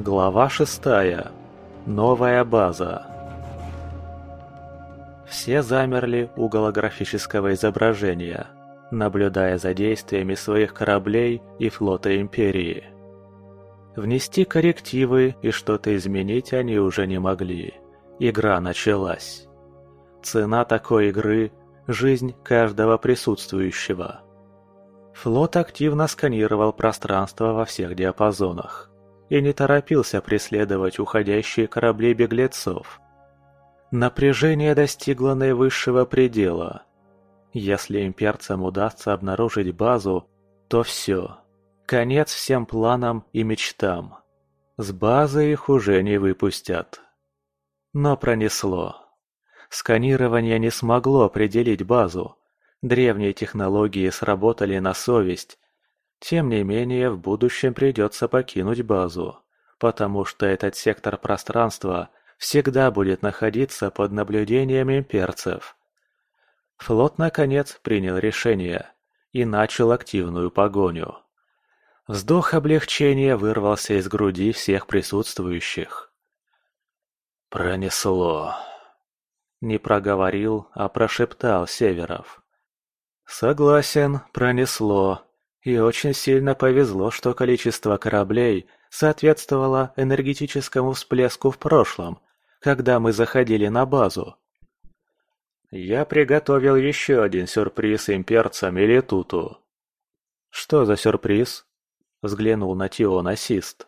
Глава шестая. Новая база. Все замерли у голографического изображения, наблюдая за действиями своих кораблей и флота Империи. Внести коррективы и что-то изменить они уже не могли. Игра началась. Цена такой игры – жизнь каждого присутствующего. Флот активно сканировал пространство во всех диапазонах и не торопился преследовать уходящие корабли беглецов. Напряжение достигло наивысшего предела. Если имперцам удастся обнаружить базу, то все. Конец всем планам и мечтам. С базы их уже не выпустят. Но пронесло. Сканирование не смогло определить базу. Древние технологии сработали на совесть, тем не менее, в будущем придется покинуть базу, потому что этот сектор пространства всегда будет находиться под наблюдением имперцев. Флот, наконец, принял решение и начал активную погоню. Вздох облегчения вырвался из груди всех присутствующих. «Пронесло!» Не проговорил, а прошептал Северов. «Согласен, пронесло», и очень сильно повезло, что количество кораблей соответствовало энергетическому всплеску в прошлом, когда мы заходили на базу. Я приготовил еще один сюрприз имперцам и Летуту. «Что за сюрприз?» – взглянул на Тион Ассист.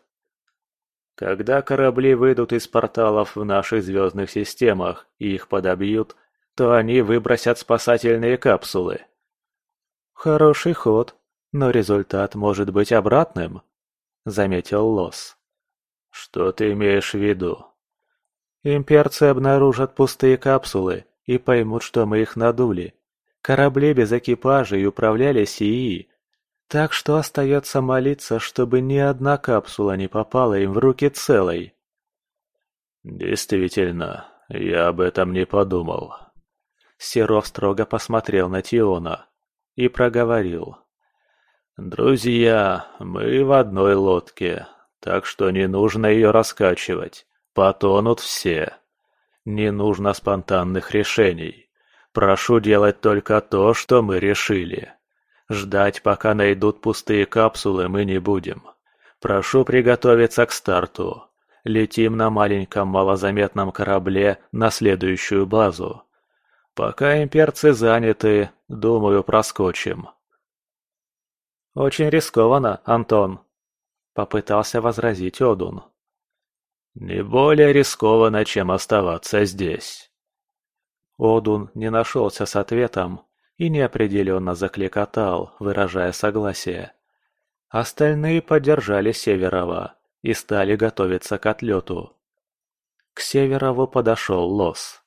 «Когда корабли выйдут из порталов в наших звездных системах и их подобьют, то они выбросят спасательные капсулы». «Хороший ход», но результат может быть обратным», — заметил Лос. «Что ты имеешь в виду?» «Имперцы обнаружат пустые капсулы и поймут, что мы их надули. Корабли без экипажей управлялись ИИ, так что остается молиться, чтобы ни одна капсула не попала им в руки целой». «Действительно, я об этом не подумал». Серов строго посмотрел на Тиона и проговорил. «Друзья, мы в одной лодке, так что не нужно ее раскачивать. Потонут все. Не нужно спонтанных решений. Прошу делать только то, что мы решили. Ждать, пока найдут пустые капсулы, мы не будем. Прошу приготовиться к старту. Летим на маленьком малозаметном корабле на следующую базу. Пока имперцы заняты, думаю, проскочим. «Очень рискованно, Антон», — попытался возразить Одун. «Не более рискованно, чем оставаться здесь». Одун не нашелся с ответом и неопределенно закликотал, выражая согласие. Остальные поддержали Северова и стали готовиться к отлету. К Северову подошел Лос.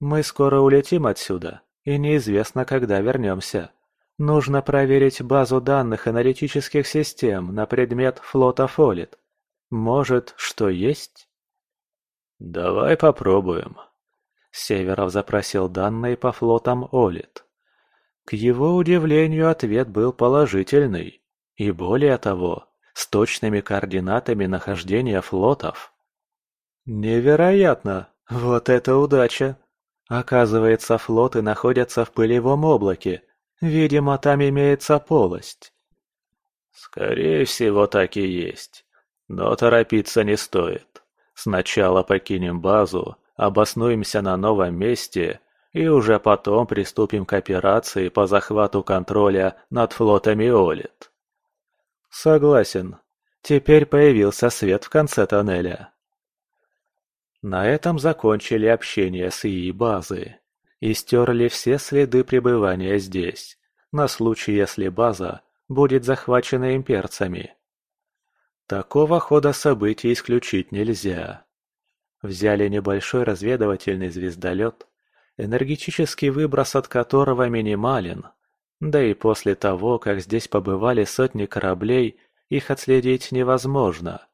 «Мы скоро улетим отсюда, и неизвестно, когда вернемся», Нужно проверить базу данных аналитических систем на предмет флота Фолит. Может, что есть? Давай попробуем. Северов запросил данные по флотам Олит. К его удивлению, ответ был положительный. И более того, с точными координатами нахождения флотов. Невероятно! Вот это удача! Оказывается, флоты находятся в пылевом облаке, Видимо, там имеется полость. Скорее всего, так и есть. Но торопиться не стоит. Сначала покинем базу, обоснуемся на новом месте и уже потом приступим к операции по захвату контроля над флотами Олит. Согласен. Теперь появился свет в конце тоннеля. На этом закончили общение с ИИ базы и стерли все следы пребывания здесь, на случай, если база будет захвачена имперцами. Такого хода событий исключить нельзя. Взяли небольшой разведывательный звездолет, энергетический выброс от которого минимален, да и после того, как здесь побывали сотни кораблей, их отследить невозможно.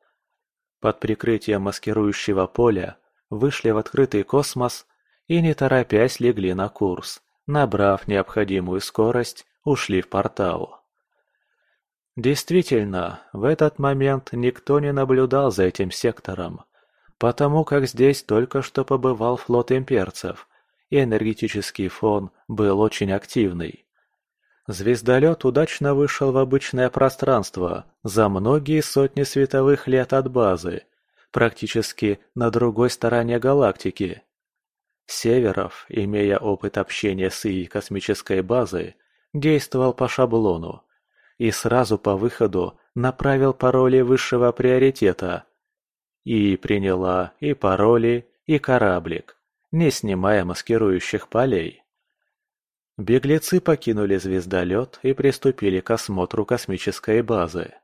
Под прикрытием маскирующего поля вышли в открытый космос и не торопясь легли на курс, набрав необходимую скорость, ушли в портал. Действительно, в этот момент никто не наблюдал за этим сектором, потому как здесь только что побывал флот имперцев, и энергетический фон был очень активный. Звездолет удачно вышел в обычное пространство за многие сотни световых лет от базы, практически на другой стороне галактики. Северов, имея опыт общения с ИИ космической базы, действовал по шаблону и сразу по выходу направил пароли высшего приоритета. И приняла и пароли, и кораблик, не снимая маскирующих полей. Беглецы покинули звездолет и приступили к осмотру космической базы.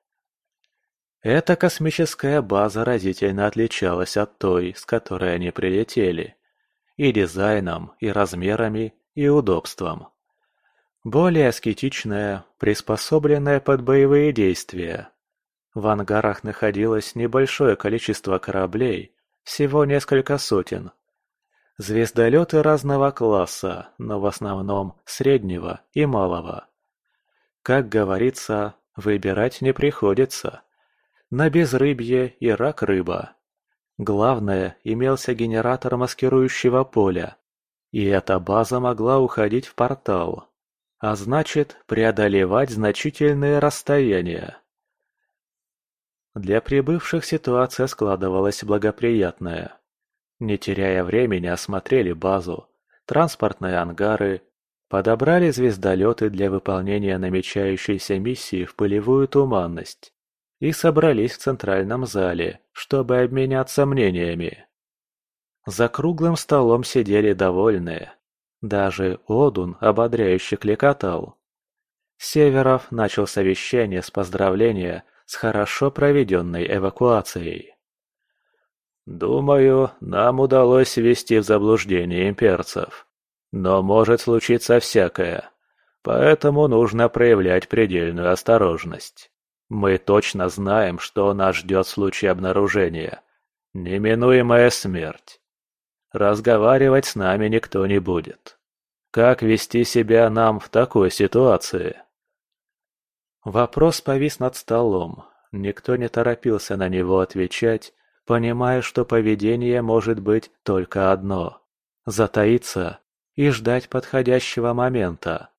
Эта космическая база разительно отличалась от той, с которой они прилетели. И дизайном, и размерами, и удобством. Более аскетичная, приспособленная под боевые действия. В ангарах находилось небольшое количество кораблей, всего несколько сотен. Звездолеты разного класса, но в основном среднего и малого. Как говорится, выбирать не приходится. На безрыбье и рак рыба. Главное, имелся генератор маскирующего поля, и эта база могла уходить в портал, а значит преодолевать значительные расстояния. Для прибывших ситуация складывалась благоприятная. Не теряя времени, осмотрели базу, транспортные ангары, подобрали звездолеты для выполнения намечающейся миссии в пылевую туманность и собрались в центральном зале, чтобы обменяться мнениями. За круглым столом сидели довольные. Даже Одун ободряюще клекотал. Северов начал совещание с поздравления с хорошо проведенной эвакуацией. «Думаю, нам удалось ввести в заблуждение имперцев. Но может случиться всякое, поэтому нужно проявлять предельную осторожность. Мы точно знаем, что нас ждет в случае обнаружения. Неминуемая смерть. Разговаривать с нами никто не будет. Как вести себя нам в такой ситуации? Вопрос повис над столом. Никто не торопился на него отвечать, понимая, что поведение может быть только одно – затаиться и ждать подходящего момента.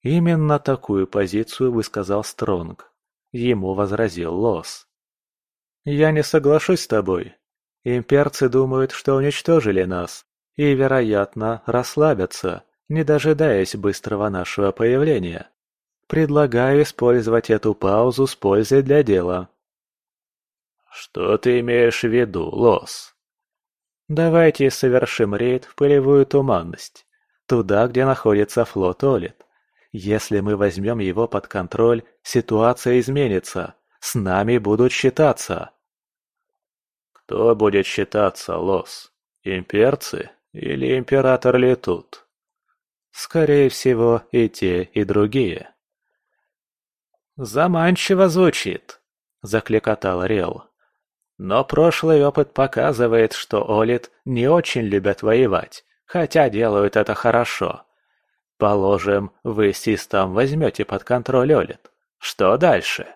Именно такую позицию высказал Стронг. Ему возразил Лос. «Я не соглашусь с тобой. Имперцы думают, что уничтожили нас, и, вероятно, расслабятся, не дожидаясь быстрого нашего появления. Предлагаю использовать эту паузу с пользой для дела». «Что ты имеешь в виду, Лос?» «Давайте совершим рейд в пылевую туманность, туда, где находится флот Олит. Если мы возьмем его под контроль, ситуация изменится. С нами будут считаться. Кто будет считаться, Лос? Имперцы или император Летут? Скорее всего, и те, и другие. «Заманчиво звучит», — закликотал Рел. «Но прошлый опыт показывает, что Олит не очень любят воевать, хотя делают это хорошо. Положим, вы систем возьмете под контроль Олит. Что дальше?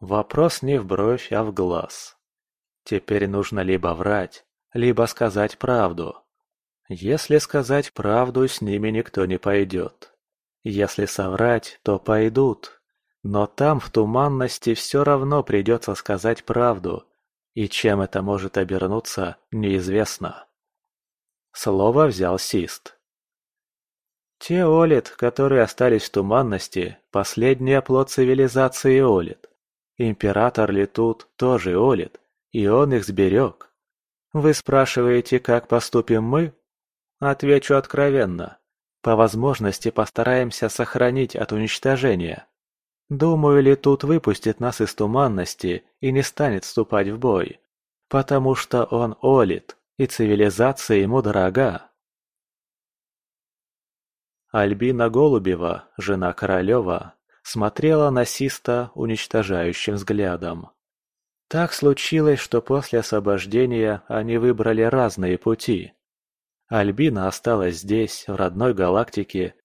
Вопрос не в бровь, а в глаз. Теперь нужно либо врать, либо сказать правду. Если сказать правду, с ними никто не пойдет. Если соврать, то пойдут. Но там, в туманности, все равно придется сказать правду, и чем это может обернуться, неизвестно. Слово взял Сист. Те Олит, которые остались в туманности, последний оплот цивилизации Олит. Император Летут тоже Олит, и он их сберег. Вы спрашиваете, как поступим мы? Отвечу откровенно. По возможности постараемся сохранить от уничтожения. Думаю, Летут выпустит нас из туманности и не станет вступать в бой. Потому что он Олит, и цивилизация ему дорога. Альбина Голубева, жена Королева, смотрела на Систа уничтожающим взглядом. Так случилось, что после освобождения они выбрали разные пути. Альбина осталась здесь, в родной галактике,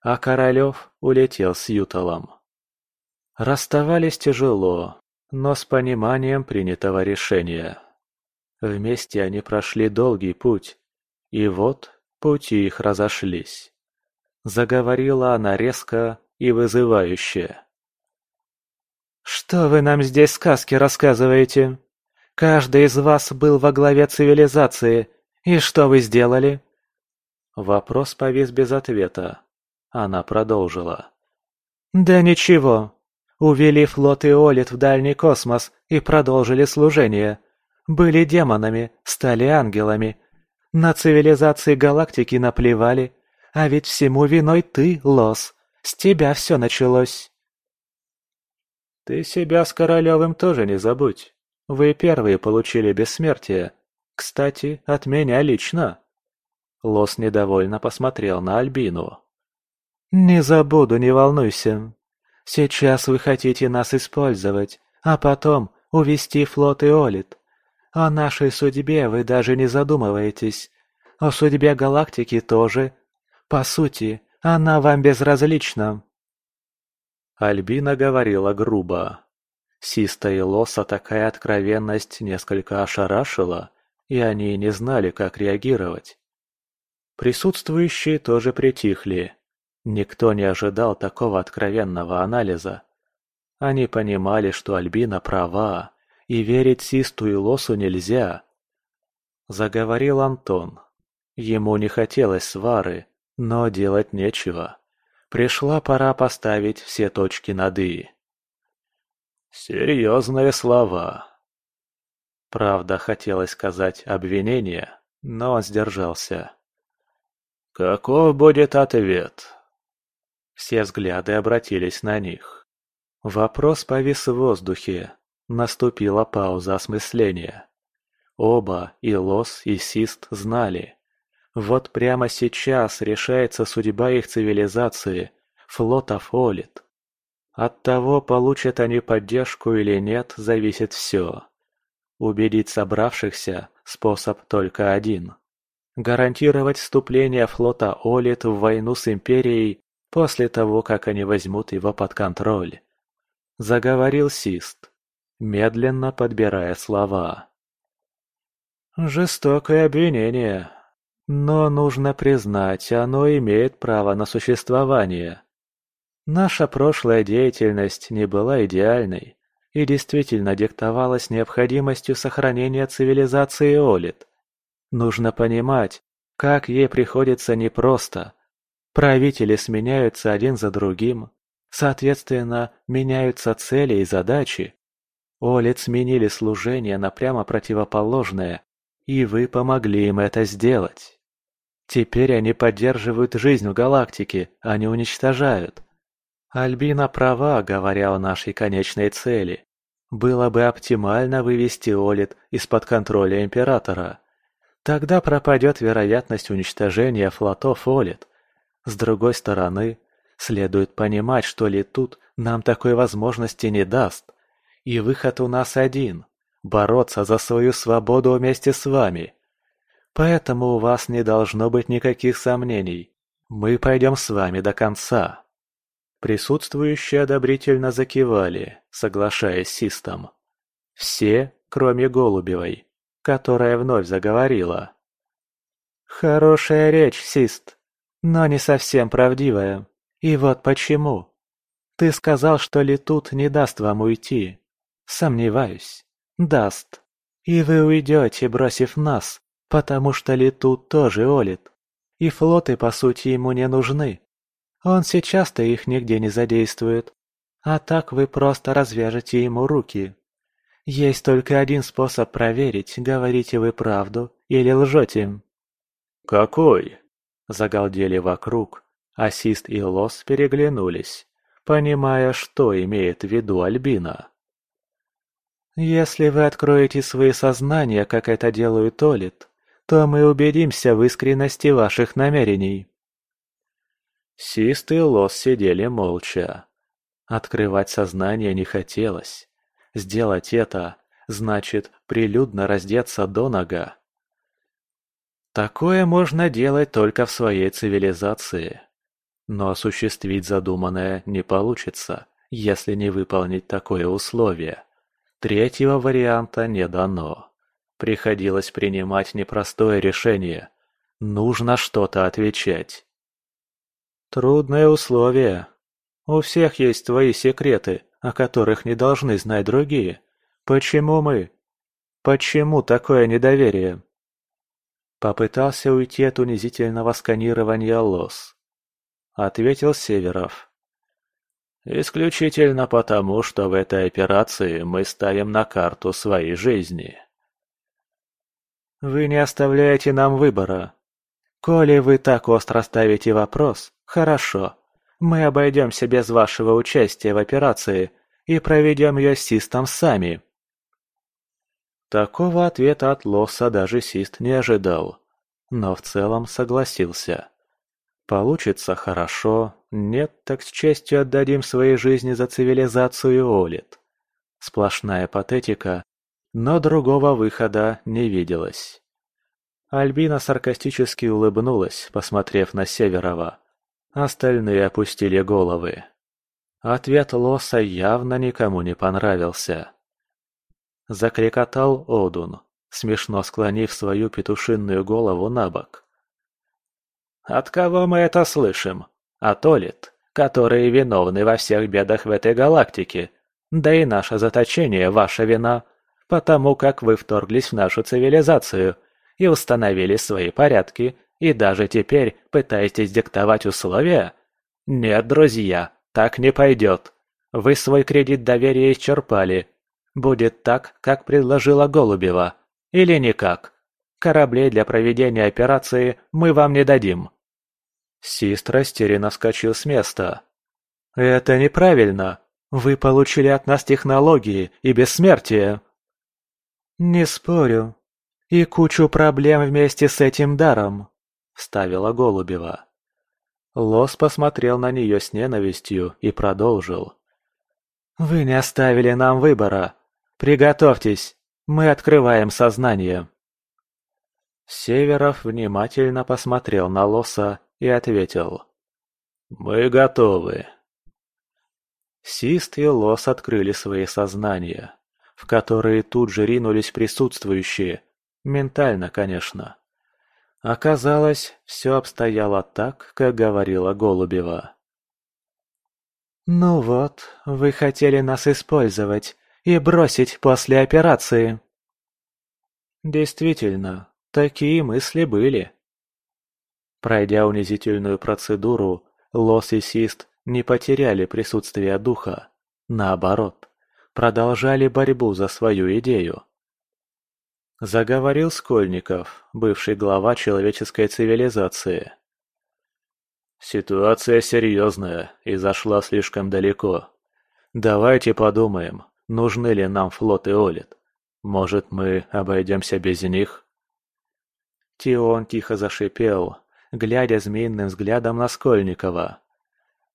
а Королев улетел с Юталом. Расставались тяжело, но с пониманием принятого решения. Вместе они прошли долгий путь, и вот пути их разошлись. Заговорила она резко и вызывающе. «Что вы нам здесь сказки рассказываете? Каждый из вас был во главе цивилизации, и что вы сделали?» Вопрос повис без ответа. Она продолжила. «Да ничего. Увели флот Иолит в дальний космос и продолжили служение. Были демонами, стали ангелами. На цивилизации галактики наплевали. А ведь всему виной ты, Лос. С тебя все началось. Ты себя с Королевым тоже не забудь. Вы первые получили бессмертие. Кстати, от меня лично. Лос недовольно посмотрел на Альбину. «Не забуду, не волнуйся. Сейчас вы хотите нас использовать, а потом увести флот Иолит. О нашей судьбе вы даже не задумываетесь. О судьбе галактики тоже. По сути, она вам безразлична». Альбина говорила грубо. Систа и Лоса такая откровенность несколько ошарашила, и они не знали, как реагировать. Присутствующие тоже притихли. Никто не ожидал такого откровенного анализа. Они понимали, что Альбина права, и верить Систу и Лосу нельзя. Заговорил Антон. Ему не хотелось свары, но делать нечего. Пришла пора поставить все точки над «и». Серьезные слова. Правда, хотелось сказать обвинение, но он сдержался. Каков будет ответ? Все взгляды обратились на них. Вопрос повис в воздухе, Наступила пауза осмысления. Оба, и Лос, и Сист, знали. Вот прямо сейчас решается судьба их цивилизации, флота Фолит. От того, получат они поддержку или нет, зависит все. Убедить собравшихся – способ только один. Гарантировать вступление флота Олит в войну с Империей после того, как они возьмут его под контроль. Заговорил Сист медленно подбирая слова. «Жестокое обвинение. Но нужно признать, оно имеет право на существование. Наша прошлая деятельность не была идеальной и действительно диктовалась необходимостью сохранения цивилизации Олит. Нужно понимать, как ей приходится непросто. Правители сменяются один за другим, соответственно, меняются цели и задачи. Олит сменили служение на прямо противоположное, и вы помогли им это сделать. Теперь они поддерживают жизнь в галактике, а не уничтожают. Альбина права, говоря о нашей конечной цели. Было бы оптимально вывести Олит из-под контроля Императора. Тогда пропадет вероятность уничтожения флотов Олит. С другой стороны, следует понимать, что Летут нам такой возможности не даст. И выход у нас один – бороться за свою свободу вместе с вами. Поэтому у вас не должно быть никаких сомнений. Мы пойдем с вами до конца». Присутствующие одобрительно закивали, соглашаясь с Систом. Все, кроме Голубевой, которая вновь заговорила. «Хорошая речь, Сист, но не совсем правдивая. И вот почему. Ты сказал, что Летут не даст вам уйти. Сомневаюсь. Даст. И вы уйдете, бросив нас, потому что Летут тоже олит. И флоты, по сути, ему не нужны. Он сейчас-то их нигде не задействует. А так вы просто развяжете ему руки. Есть только один способ проверить, говорите вы правду или лжете. «Какой?» – загалдели вокруг. Ассист и Лос переглянулись, понимая, что имеет в виду Альбина. Если вы откроете свои сознания, как это делают Олит, то мы убедимся в искренности ваших намерений. Сист и Лос сидели молча. Открывать сознание не хотелось. Сделать это значит прилюдно раздеться до нога. Такое можно делать только в своей цивилизации. Но осуществить задуманное не получится, если не выполнить такое условие. Третьего варианта не дано. Приходилось принимать непростое решение. Нужно что-то отвечать. Трудное условие. У всех есть свои секреты, о которых не должны знать другие. Почему мы? Почему такое недоверие? Попытался уйти от унизительного сканирования лос. Ответил Северов. Исключительно потому, что в этой операции мы ставим на карту своей жизни. Вы не оставляете нам выбора. Коли вы так остро ставите вопрос, хорошо. Мы обойдемся без вашего участия в операции и проведем ее с Систом сами. Такого ответа от Лосса даже Сист не ожидал, но в целом согласился. Получится хорошо, нет, так с честью отдадим своей жизни за цивилизацию Олит. Сплошная патетика, но другого выхода не виделось. Альбина саркастически улыбнулась, посмотрев на Северова. Остальные опустили головы. Ответ Лоса явно никому не понравился. Закрикотал Одун, смешно склонив свою петушинную голову на бок. «От кого мы это слышим? От Олит, которые виновны во всех бедах в этой галактике. Да и наше заточение – ваша вина, потому как вы вторглись в нашу цивилизацию и установили свои порядки, и даже теперь пытаетесь диктовать условия? Нет, друзья, так не пойдет. Вы свой кредит доверия исчерпали, Будет так, как предложила Голубева. Или никак. Кораблей для проведения операции мы вам не дадим». Сист растерянно скачал с места. «Это неправильно. Вы получили от нас технологии и бессмертие». «Не спорю. И кучу проблем вместе с этим даром», — вставила Голубева. Лос посмотрел на нее с ненавистью и продолжил. «Вы не оставили нам выбора. Приготовьтесь, мы открываем сознание. Северов внимательно посмотрел на Лоса и ответил. «Мы готовы». Сист и Лос открыли свои сознания, в которые тут же ринулись присутствующие, ментально, конечно. Оказалось, все обстояло так, как говорила Голубева. «Ну вот, вы хотели нас использовать, и бросить после операции. Действительно, такие мысли были. Пройдя унизительную процедуру, Лос и Сист не потеряли присутствие духа. Наоборот, продолжали борьбу за свою идею. Заговорил Скольников, бывший глава человеческой цивилизации. Ситуация серьезная и зашла слишком далеко. Давайте подумаем, нужны ли нам флот и Олит. Может, мы обойдемся без них?» Тион тихо зашипел, глядя змеиным взглядом на Скольникова.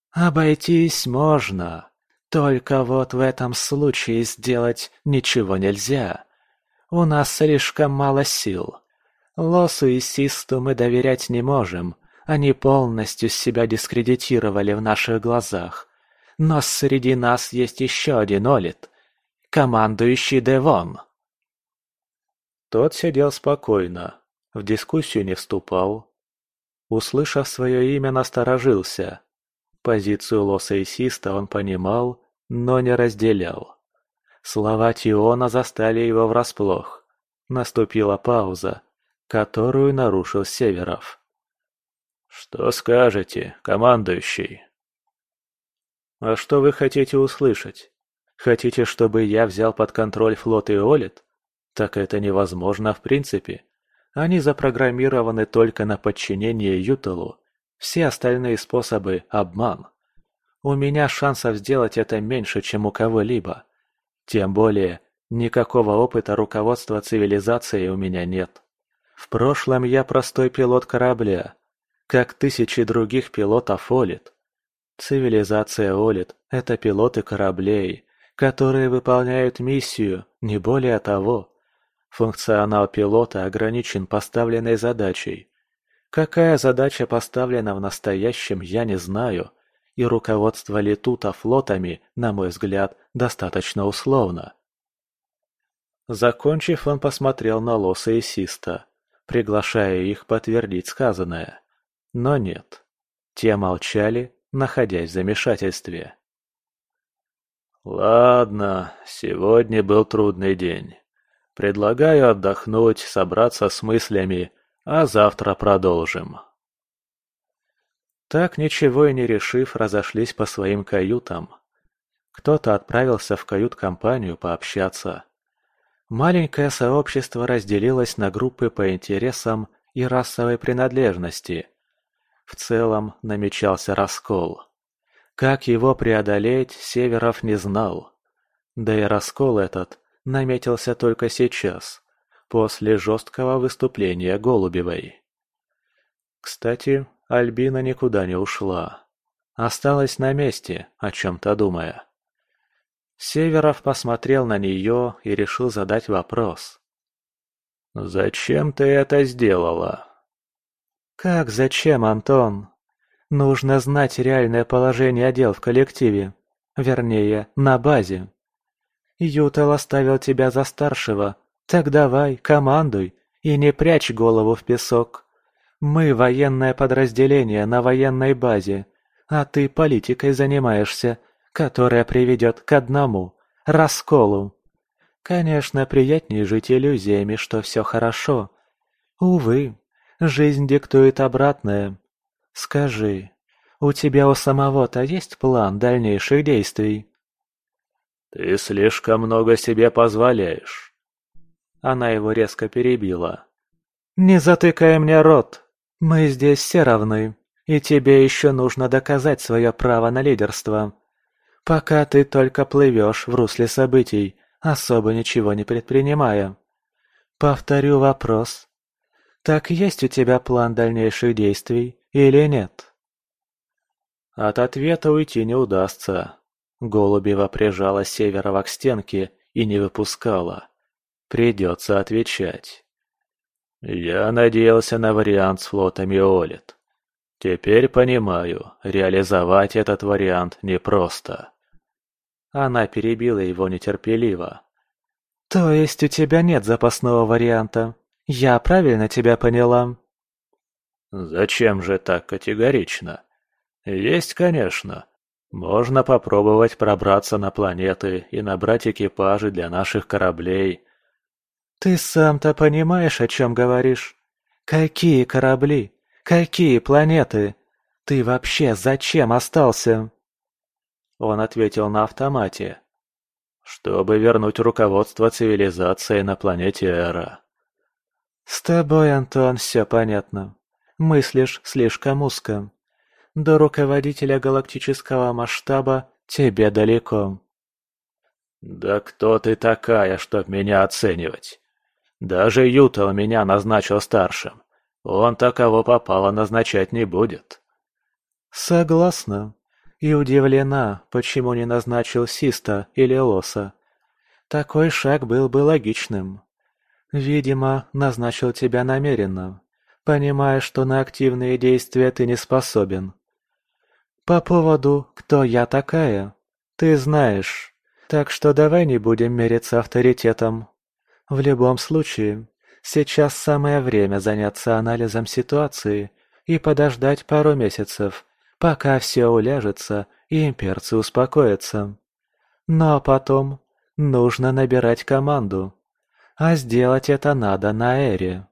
«Обойтись можно, только вот в этом случае сделать ничего нельзя. У нас слишком мало сил. Лосу и Систу мы доверять не можем, они полностью себя дискредитировали в наших глазах. Но среди нас есть еще один Олит командующий Девон!» Тот сидел спокойно, в дискуссию не вступал. Услышав свое имя, насторожился. Позицию Лоса и Систа он понимал, но не разделял. Слова Тиона застали его врасплох. Наступила пауза, которую нарушил Северов. «Что скажете, командующий?» «А что вы хотите услышать?» Хотите, чтобы я взял под контроль флот Иолит? Так это невозможно в принципе. Они запрограммированы только на подчинение Юталу. Все остальные способы – обман. У меня шансов сделать это меньше, чем у кого-либо. Тем более, никакого опыта руководства цивилизацией у меня нет. В прошлом я простой пилот корабля, как тысячи других пилотов Олит. Цивилизация Олит – это пилоты кораблей, которые выполняют миссию, не более того. Функционал пилота ограничен поставленной задачей. Какая задача поставлена в настоящем, я не знаю, и руководство Летута флотами, на мой взгляд, достаточно условно. Закончив, он посмотрел на Лоса и Систа, приглашая их подтвердить сказанное. Но нет. Те молчали, находясь в замешательстве. «Ладно, сегодня был трудный день. Предлагаю отдохнуть, собраться с мыслями, а завтра продолжим». Так, ничего и не решив, разошлись по своим каютам. Кто-то отправился в кают-компанию пообщаться. Маленькое сообщество разделилось на группы по интересам и расовой принадлежности. В целом намечался раскол. Как его преодолеть, Северов не знал. Да и раскол этот наметился только сейчас, после жесткого выступления Голубевой. Кстати, Альбина никуда не ушла. Осталась на месте, о чем-то думая. Северов посмотрел на нее и решил задать вопрос. «Зачем ты это сделала?» «Как зачем, Антон? Нужно знать реальное положение дел в коллективе. Вернее, на базе. Ютел оставил тебя за старшего. Так давай, командуй и не прячь голову в песок. Мы военное подразделение на военной базе, а ты политикой занимаешься, которая приведет к одному – расколу. Конечно, приятнее жить иллюзиями, что все хорошо. Увы, жизнь диктует обратное. Скажи, у тебя у самого-то есть план дальнейших действий? Ты слишком много себе позволяешь. Она его резко перебила. Не затыкай мне рот. Мы здесь все равны, и тебе еще нужно доказать свое право на лидерство. Пока ты только плывешь в русле событий, особо ничего не предпринимая. Повторю вопрос. Так есть у тебя план дальнейших действий или нет? От ответа уйти не удастся. Голубева прижала Северова к стенке и не выпускала. Придется отвечать. Я надеялся на вариант с флотами Олит. Теперь понимаю, реализовать этот вариант непросто. Она перебила его нетерпеливо. «То есть у тебя нет запасного варианта? Я правильно тебя поняла?» «Зачем же так категорично? Есть, конечно. Можно попробовать пробраться на планеты и набрать экипажи для наших кораблей, «Ты сам-то понимаешь, о чем говоришь? Какие корабли? Какие планеты? Ты вообще зачем остался?» Он ответил на автомате. «Чтобы вернуть руководство цивилизации на планете Эра». «С тобой, Антон, все понятно. Мыслишь слишком узко. До руководителя галактического масштаба тебе далеко». «Да кто ты такая, чтоб меня оценивать?» Даже Ютал меня назначил старшим. Он таково попало назначать не будет. Согласна. И удивлена, почему не назначил Систа или Лоса. Такой шаг был бы логичным. Видимо, назначил тебя намеренно, понимая, что на активные действия ты не способен. По поводу «кто я такая?» ты знаешь, так что давай не будем мериться авторитетом. В любом случае, сейчас самое время заняться анализом ситуации и подождать пару месяцев, пока все уляжется и имперцы успокоятся. Но потом нужно набирать команду, а сделать это надо на Эре.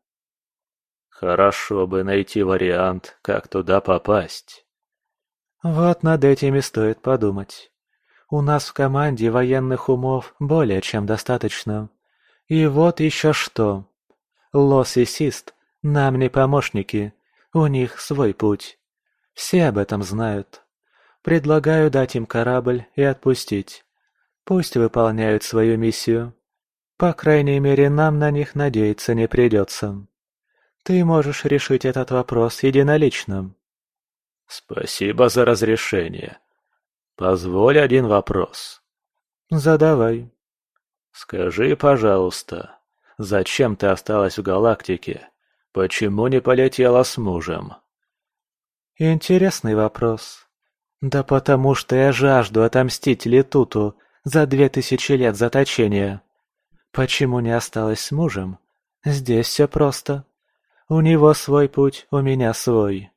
Хорошо бы найти вариант, как туда попасть. Вот над этим и стоит подумать. У нас в команде военных умов более чем достаточно. И вот еще что. Лос и Сист нам не помощники, у них свой путь. Все об этом знают. Предлагаю дать им корабль и отпустить. Пусть выполняют свою миссию. По крайней мере, нам на них надеяться не придется. Ты можешь решить этот вопрос единолично. Спасибо за разрешение. Позволь один вопрос. Задавай. «Скажи, пожалуйста, зачем ты осталась в галактике? Почему не полетела с мужем?» «Интересный вопрос. Да потому что я жажду отомстить Летуту за две тысячи лет заточения. Почему не осталась с мужем? Здесь все просто. У него свой путь, у меня свой.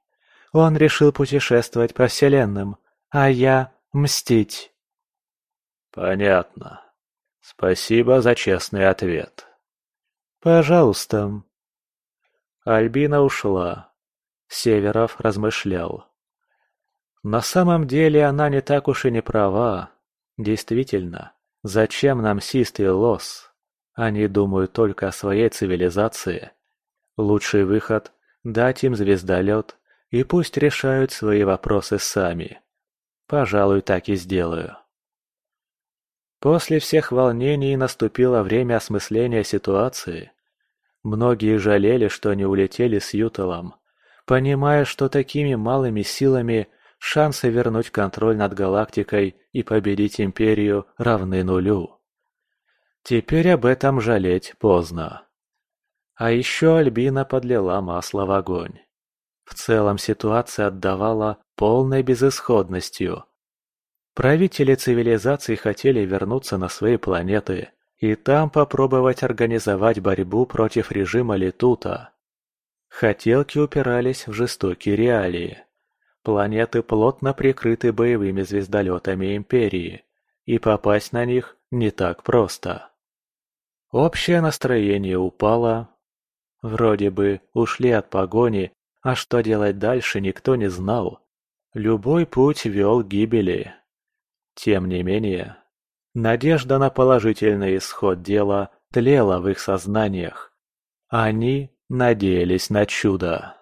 Он решил путешествовать по вселенным, а я — мстить. Понятно. Спасибо за честный ответ. Пожалуйста. Альбина ушла. Северов размышлял. На самом деле она не так уж и не права. Действительно, зачем нам Сист и Лос? Они думают только о своей цивилизации. Лучший выход – дать им звездолет, и пусть решают свои вопросы сами. Пожалуй, так и сделаю. После всех волнений наступило время осмысления ситуации. Многие жалели, что не улетели с Ютелом понимая, что такими малыми силами шансы вернуть контроль над галактикой и победить Империю равны нулю. Теперь об этом жалеть поздно. А еще Альбина подлила масло в огонь. В целом ситуация отдавала полной безысходностью. Правители цивилизаций хотели вернуться на свои планеты и там попробовать организовать борьбу против режима Летута. Хотелки упирались в жестокие реалии. Планеты плотно прикрыты боевыми звездолетами Империи, и попасть на них не так просто. Общее настроение упало. Вроде бы ушли от погони, а что делать дальше никто не знал. Любой путь вел к гибели. Тем не менее, надежда на положительный исход дела тлела в их сознаниях. Они надеялись на чудо.